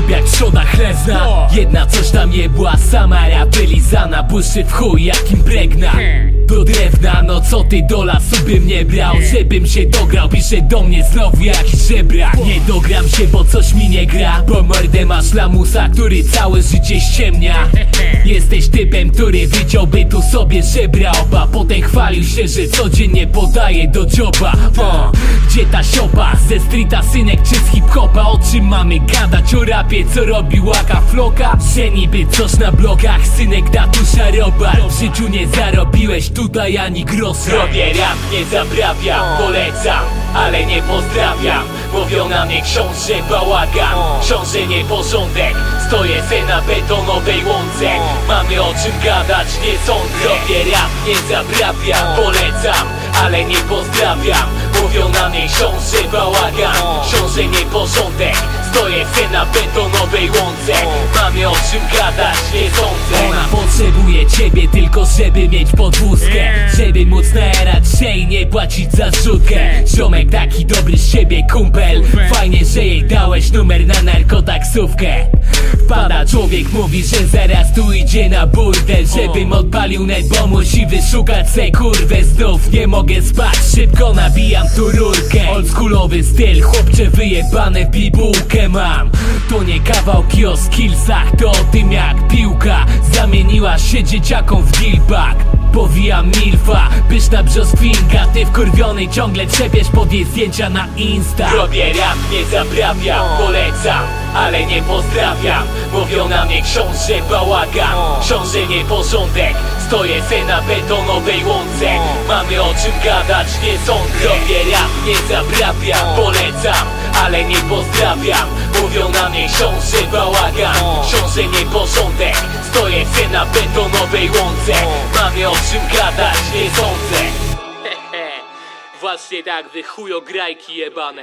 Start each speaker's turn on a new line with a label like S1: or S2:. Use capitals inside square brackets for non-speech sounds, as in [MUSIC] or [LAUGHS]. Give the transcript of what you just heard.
S1: sposób jak trzoda chlewna. Jedna coś tam nie była Samara wylizana Błyszczy w chuj jak impregna Do drewna, no co ty do lasu bym nie brał. Żebym się dograł, pisze do mnie znowu jakiś żebrak Nie dogram się, bo coś mi nie gra. Bo mordę masz lamusa, który całe życie ściemnia. Jesteś typem, który wyciąłby tu sobie żebra. Oba Potem chwalił się, że codziennie podaje do o, Gdzie ta siopa? Ze streeta synek czy z hip-hopa? O czym mamy gadać? O rapie, co robi łaka. Floka? Że niby coś na blokach, synek datusza robar W życiu nie zarobiłeś tutaj ani grosza. Robię rap, nie zabrawiam, polecam, ale nie pozdrawiam. Mówią na mnie książę bałagan, książę nieporządek Stoję se na betonowej łące. Mamy o czym gadać, nie sądzę. Robię rap, nie zabrawiam, polecam, ale nie pozdrawiam Mówią na mnie książę bałagan, książę nieporządek Stoję se na betonowej łące. Mamy o czym gadać, nie sądzę Ona potrzebuje ciebie tylko żeby mieć podwózkę. Żeby móc najarać się i nie płacić za zrzutkę. Ziomek taki dobry z siebie kumpel. Fajnie, że jej dałeś numer na narkotaksówkę. Wpada człowiek, mówi, że zaraz tu idzie na burdel Żebym odpalił net, bo musi wyszukać se kurwę. Znów nie mogę spać, szybko nabijam tu rurkę. Oldschoolowy styl, chłopcze wyjebane bibułkę mam. To nie kawałki o skillsach, to o tym jak piłka. Zamieniła się dzieciakom w gilbag. Powijam milfa, pyszna brzoskwinka. Ty wkurwiony ciągle trzepiesz pod jej zdjęcia na Insta. Robię rap, nie zabrawiam, polecam, ale nie pozdrawiam. Mówią na mnie książę bałagan, książę nieporządek Stoję se na betonowej łące. Mamy o czym gadać, nie sądzę. Robię rap, nie zabrawiam, polecam, ale nie pozdrawiam. Mówią na mnie książę bałagan, książę nieporządek. Stoję se na betonowej łące. Mamy o czym gadać, nie sądzę. [LAUGHS] Właśnie tak, wy chujograjki jebane